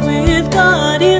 with God.